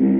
Mm-hmm.